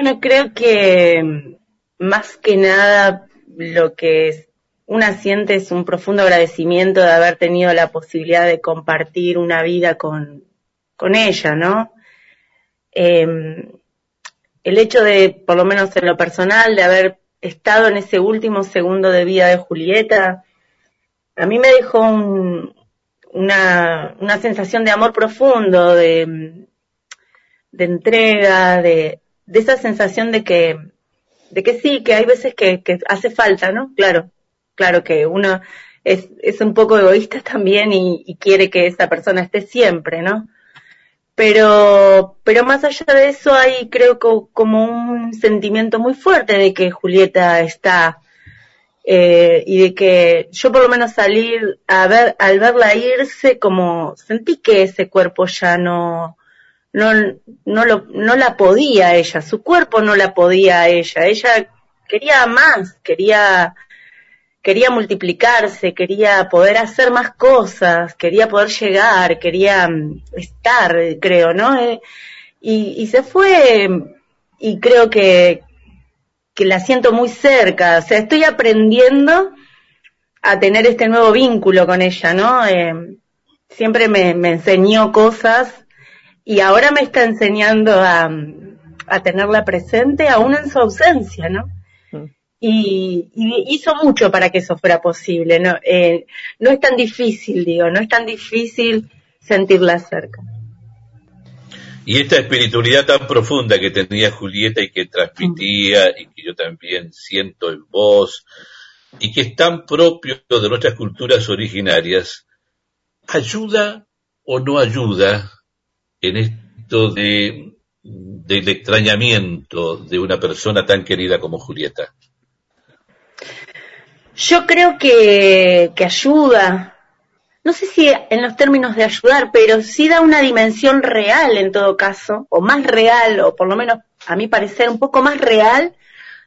Bueno, creo que más que nada lo que una siente es un profundo agradecimiento de haber tenido la posibilidad de compartir una vida con, con ella, ¿no? Em, el hecho de, por lo menos en lo personal, de haber estado en ese último segundo de vida de Julieta, a mí me dejó una, una sensación de amor profundo, de, de entrega, de, de esa sensación de que, de que sí, que hay veces que, hace falta, ¿no? Claro, claro que uno es, es un poco egoísta también y, y quiere que esa persona esté siempre, ¿no? Pero, pero más allá de eso hay creo que como un sentimiento muy fuerte de que Julieta está eh, y de que yo por lo menos salir a ver, al verla irse como sentí que ese cuerpo ya no, no, no lo, no la podía ella, su cuerpo no la podía ella, ella quería más, quería quería multiplicarse, quería poder hacer más cosas, quería poder llegar, quería mm, estar, creo, ¿no? Eh, y, y se fue y creo que, que la siento muy cerca, o sea, estoy aprendiendo a tener este nuevo vínculo con ella, ¿no? Eh, siempre me, me enseñó cosas y ahora me está enseñando a, a tenerla presente aún en su ausencia, ¿no? y, hizo mucho para que eso fuera posible. No, eh, no es tan difícil, digo, no es tan difícil sentirla cerca. Y esta espiritualidad tan profunda que tenía Julieta y que transmitía y que yo también siento en vos y que es tan propio de nuestras culturas originarias, ¿ayuda o no ayuda en esto de, del extrañamiento de una persona tan querida como Julieta? Yo creo que, que ayuda, no sé si en los términos de ayudar, pero sí da una dimensión real en todo caso, o más real, o por lo menos a mi parecer un poco más real,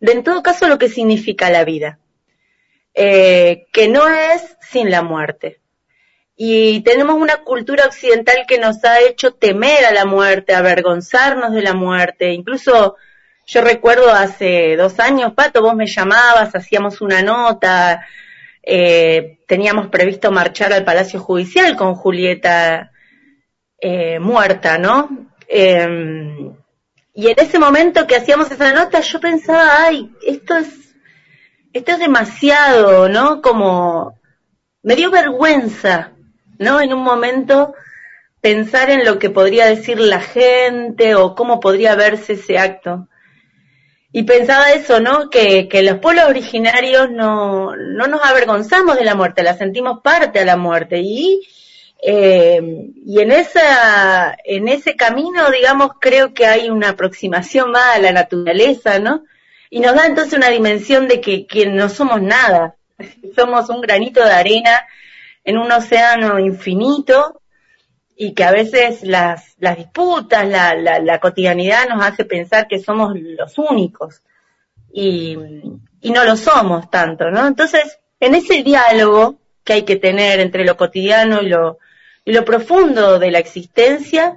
de en todo caso lo que significa la vida, eh, que no es sin la muerte. Y tenemos una cultura occidental que nos ha hecho temer a la muerte, avergonzarnos de la muerte, incluso yo recuerdo hace dos años, Pato, vos me llamabas, hacíamos una nota, eh, teníamos previsto marchar al Palacio Judicial con Julieta eh, muerta, ¿no? Eh, y en ese momento que hacíamos esa nota, yo pensaba, ay, esto es, esto es demasiado, ¿no? Como, me dio vergüenza, ¿no? En un momento pensar en lo que podría decir la gente o cómo podría verse ese acto. Y pensaba eso, ¿no? Que, que los pueblos originarios no, no nos avergonzamos de la muerte, la sentimos parte a la muerte. Y, eh, y en esa, en ese camino, digamos, creo que hay una aproximación más a la naturaleza, ¿no? Y nos da entonces una dimensión de que, que no somos nada. Somos un granito de arena en un océano infinito y que a veces las, las disputas, la, la, la, cotidianidad nos hace pensar que somos los únicos y, y no lo somos tanto, ¿no? Entonces, en ese diálogo que hay que tener entre lo cotidiano y lo, y lo profundo de la existencia,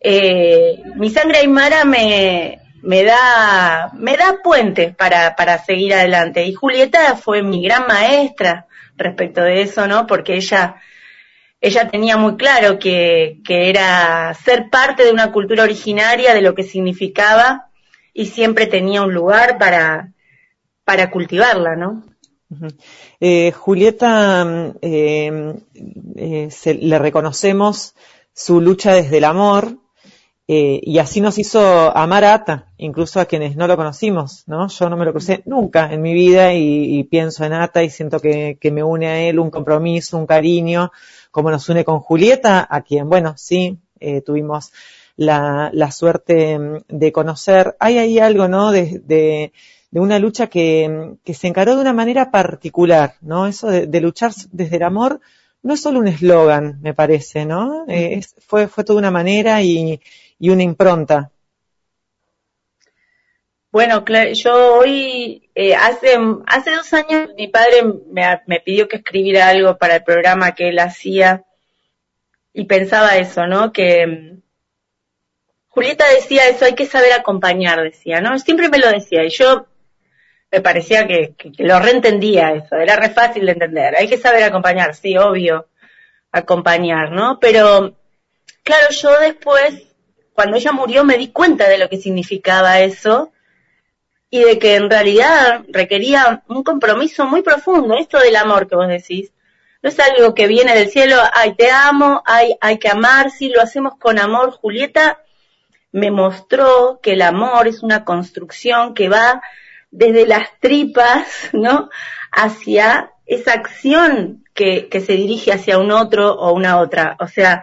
eh, mi sangre aymara me, me da, me da puentes para, para seguir adelante. Y Julieta fue mi gran maestra respecto de eso, ¿no? Porque ella, ella tenía muy claro que, que era ser parte de una cultura originaria, de lo que significaba, y siempre tenía un lugar para, para cultivarla, ¿no? eh, Julieta, eh, eh, se, le reconocemos su lucha desde el amor, eh, y así nos hizo amar a Ata, incluso a quienes no lo conocimos, ¿no? Yo no me lo crucé nunca en mi vida y, y pienso en Ata y siento que, que, me une a él un compromiso, un cariño, como nos une con Julieta, a quien, bueno, sí, eh, tuvimos la, la, suerte mm, de conocer. Hay ahí algo, ¿no? De, de, de una lucha que, que, se encaró de una manera particular, ¿no? Eso de, de luchar desde el amor no es solo un eslogan, me parece, ¿no? Eh, fue, fue toda una manera y, y una impronta. Bueno, yo hoy, eh, hace, hace dos años mi padre me, me, pidió que escribiera algo para el programa que él hacía y pensaba eso, ¿no? Que mm, Julieta decía eso, hay que saber acompañar, decía, ¿no? Siempre me lo decía y yo me parecía que, lo reentendía eso, era re fácil de entender. Hay que saber acompañar, sí, obvio, acompañar, ¿no? Pero, claro, yo después, cuando ella murió, me di cuenta de lo que significaba eso y de que en realidad requería un compromiso muy profundo, esto del amor que vos decís. No es algo que viene del cielo, ay, te amo, ay, hay que amar, sí, lo hacemos con amor. Julieta me mostró que el amor es una construcción que va desde las tripas, ¿no? Hacia esa acción que, que se dirige hacia un otro o una otra. O sea,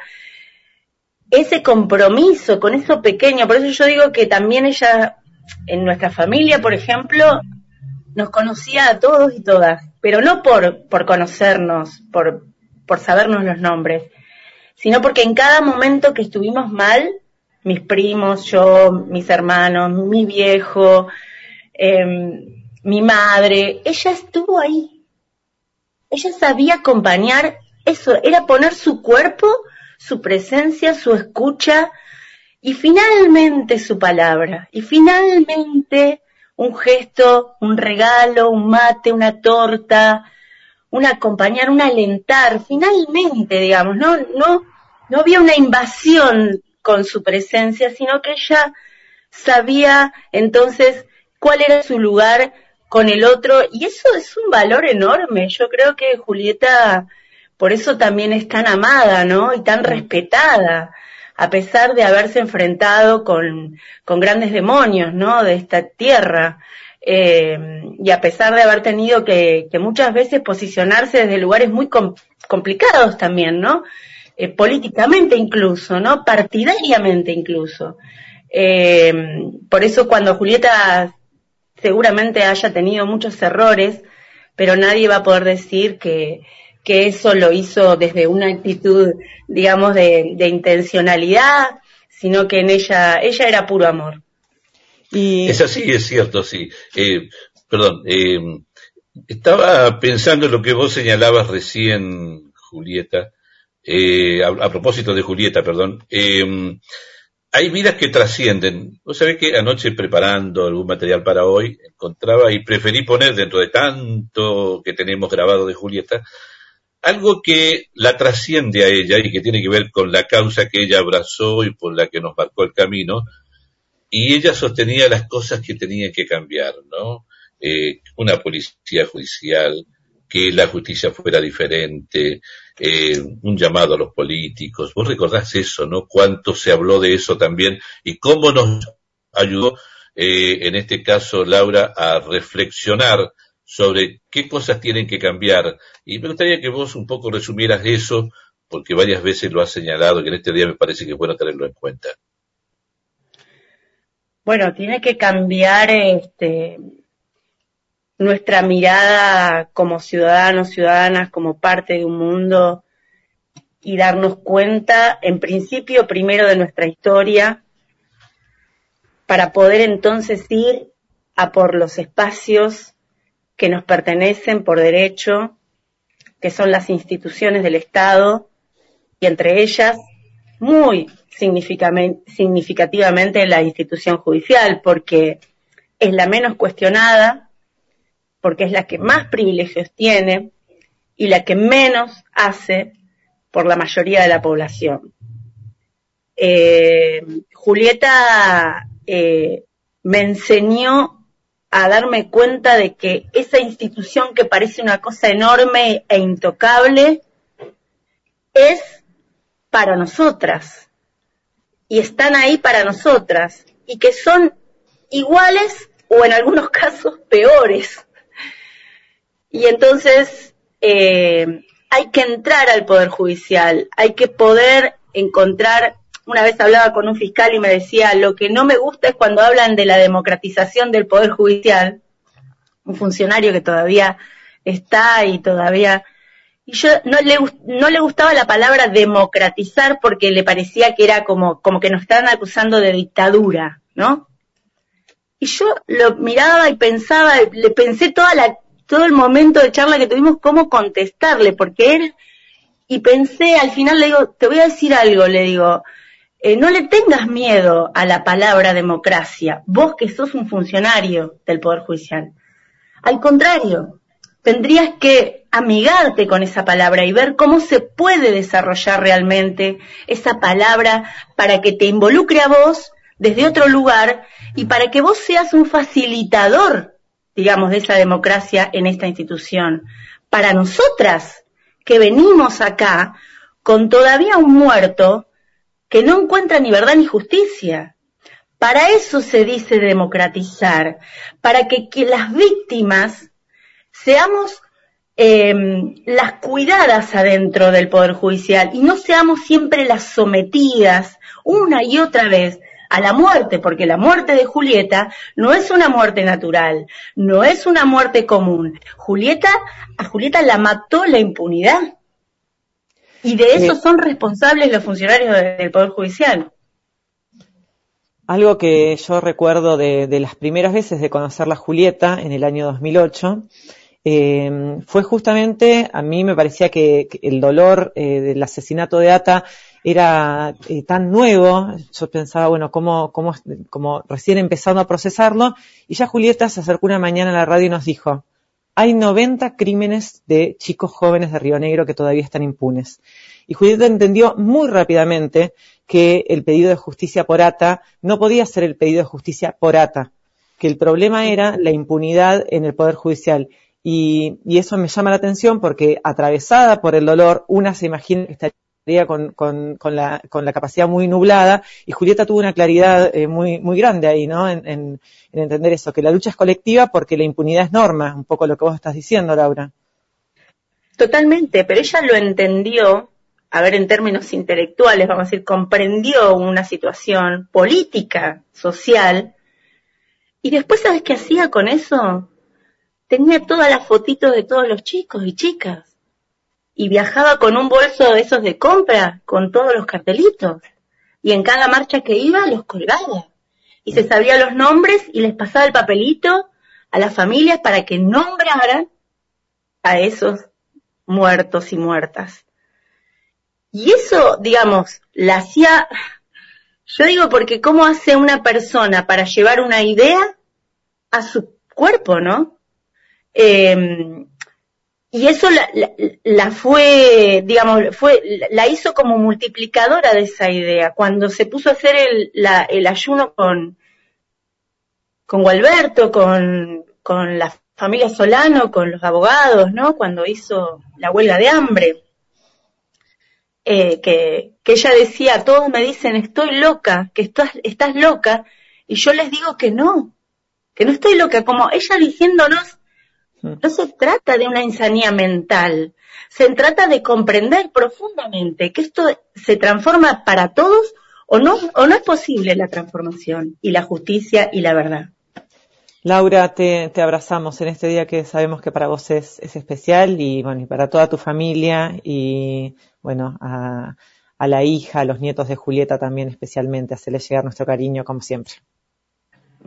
ese compromiso con eso pequeño, por eso yo digo que también ella, en nuestra familia, por ejemplo, nos conocía a todos y todas, pero no por, por conocernos, por, por sabernos los nombres, sino porque en cada momento que estuvimos mal, mis primos, yo, mis hermanos, mi viejo, Em, mi madre, ella estuvo ahí. Ella sabía acompañar eso, era poner su cuerpo, su presencia, su escucha y finalmente su palabra. Y finalmente un gesto, un regalo, un mate, una torta, un acompañar, un alentar, finalmente, digamos, no, no, no había una invasión con su presencia, sino que ella sabía entonces cuál era su lugar con el otro, y eso es un valor enorme. Yo creo que Julieta por eso también es tan amada, ¿no? Y tan respetada, a pesar de haberse enfrentado con, con grandes demonios, ¿no? De esta tierra. Eh, y a pesar de haber tenido que, que, muchas veces posicionarse desde lugares muy complicados también, ¿no? Eh, políticamente incluso, ¿no? Partidariamente incluso. Eh, por eso cuando Julieta seguramente haya tenido muchos errores, pero nadie va a poder decir que, que eso lo hizo desde una actitud, digamos, de, intencionalidad, sino que en ella, ella era puro amor. Y... Es así, es cierto, sí. Eh, perdón, eh, estaba pensando en lo que vos señalabas recién, Julieta, eh, a, a, propósito de Julieta, perdón. Eh, hay vidas que trascienden. Vos sabés que anoche preparando algún material para hoy, encontraba y preferí poner dentro de tanto que tenemos grabado de Julieta, algo que la trasciende a ella y que tiene que ver con la causa que ella abrazó y por la que nos marcó el camino. Y ella sostenía las cosas que tenían que cambiar, ¿no? Eh, una policía judicial, que la justicia fuera diferente, eh, un llamado a los políticos. Vos recordás eso, ¿no? Cuánto se habló de eso también y cómo nos ayudó, eh, en este caso, Laura, a reflexionar sobre qué cosas tienen que cambiar. Y me gustaría que vos un poco resumieras eso, porque varias veces lo has señalado y en este día me parece que es bueno tenerlo en cuenta. Bueno, tiene que cambiar este, nuestra mirada como ciudadanos, ciudadanas, como parte de un mundo y darnos cuenta, en principio, primero de nuestra historia, para poder entonces ir a por los espacios que nos pertenecen por derecho, que son las instituciones del Estado, y entre ellas, muy significativamente la institución judicial, porque es la menos cuestionada, porque es la que más privilegios tiene y la que menos hace por la mayoría de la población. Eh, Julieta eh, me enseñó a darme cuenta de que esa institución que parece una cosa enorme e intocable es para nosotras. Y están ahí para nosotras. Y que son iguales o en algunos casos peores. Y entonces eh, hay que entrar al Poder Judicial, hay que poder encontrar, una vez hablaba con un fiscal y me decía, lo que no me gusta es cuando hablan de la democratización del Poder Judicial, un funcionario que todavía está y todavía... Y yo no le, no le gustaba la palabra democratizar porque le parecía que era como, como que nos estaban acusando de dictadura, ¿no? Y yo lo miraba y pensaba, le pensé toda la todo el momento de charla que tuvimos cómo contestarle, porque él, y pensé, al final le digo, te voy a decir algo, le digo, eh, no le tengas miedo a la palabra democracia, vos que sos un funcionario del Poder Judicial. Al contrario, tendrías que amigarte con esa palabra y ver cómo se puede desarrollar realmente esa palabra para que te involucre a vos desde otro lugar y para que vos seas un facilitador, digamos, de esa democracia en esta institución. Para nosotras, que venimos acá con todavía un muerto que no encuentra ni verdad ni justicia. Para eso se dice democratizar, para que, las víctimas seamos em, las cuidadas adentro del Poder Judicial y no seamos siempre las sometidas una y otra vez a la muerte, porque la muerte de Julieta no es una muerte natural, no es una muerte común. Julieta, a Julieta la mató la impunidad. Y de eso son responsables los funcionarios del Poder Judicial. Algo que yo recuerdo de, las primeras veces de conocer la Julieta en el año 2008 eh, fue justamente, a mí me parecía que, el dolor eh, del asesinato de Ata era eh, tan nuevo, yo pensaba, bueno, cómo, cómo, como recién empezando a procesarlo, y ya Julieta se acercó una mañana a la radio y nos dijo, hay 90 crímenes de chicos jóvenes de Río Negro que todavía están impunes. Y Julieta entendió muy rápidamente que el pedido de justicia por ATA no podía ser el pedido de justicia por ATA, que el problema era la impunidad en el Poder Judicial. Y, y eso me llama la atención porque atravesada por el dolor, una se imagina que estaría con, con, la, con la capacidad muy nublada y Julieta tuvo una claridad eh, muy, muy grande ahí, ¿no? En, en, entender eso, que la lucha es colectiva porque la impunidad es norma, un poco lo que vos estás diciendo, Laura. Totalmente, pero ella lo entendió, a ver, en términos intelectuales, vamos a decir, comprendió una situación política, social, y después, ¿sabes qué hacía con eso? Tenía todas las fotitos de todos los chicos y chicas y viajaba con un bolso de esos de compra, con todos los cartelitos. Y en cada marcha que iba los colgaba. Y se sabía los nombres y les pasaba el papelito a las familias para que nombraran a esos muertos y muertas. Y eso, digamos, la hacía, yo digo porque cómo hace una persona para llevar una idea a su cuerpo, ¿no? Eh, y eso la, la, fue, digamos, fue, la hizo como multiplicadora de esa idea. Cuando se puso a hacer el, la, el ayuno con, con Gualberto, con, con la familia Solano, con los abogados, ¿no? Cuando hizo la huelga de hambre. Eh, que, que ella decía, todos me dicen, estoy loca, que estás, estás loca, y yo les digo que no, que no estoy loca, como ella diciéndonos, no se trata de una insanía mental, se trata de comprender profundamente que esto se transforma para todos o no, o no es posible la transformación y la justicia y la verdad. Laura, te, abrazamos en este día que sabemos que para vos es, especial y bueno, y para toda tu familia y bueno, a, a la hija, a los nietos de Julieta también especialmente, hacerle llegar nuestro cariño como siempre.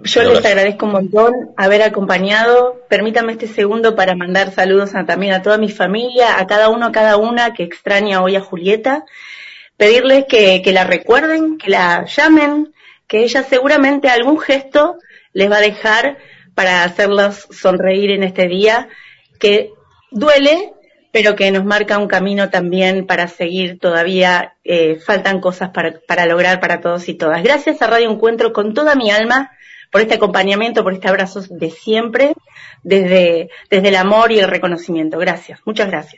Yo les agradezco un montón haber acompañado. Permítame este segundo para mandar saludos también a toda mi familia, a cada uno, a cada una que extraña hoy a Julieta. Pedirles que, que la recuerden, que la llamen, que ella seguramente algún gesto les va a dejar para hacerlos sonreír en este día, que duele, pero que nos marca un camino también para seguir todavía. Eh, faltan cosas para, para lograr para todos y todas. Gracias a Radio Encuentro con toda mi alma por este acompañamiento, por este abrazo de siempre, desde, desde el amor y el reconocimiento. Gracias, muchas gracias.